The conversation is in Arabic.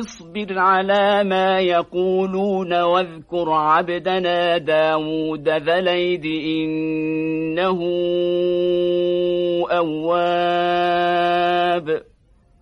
اصبر على ما يقولون واذكر عبدنا داود ذليد إنه أواب.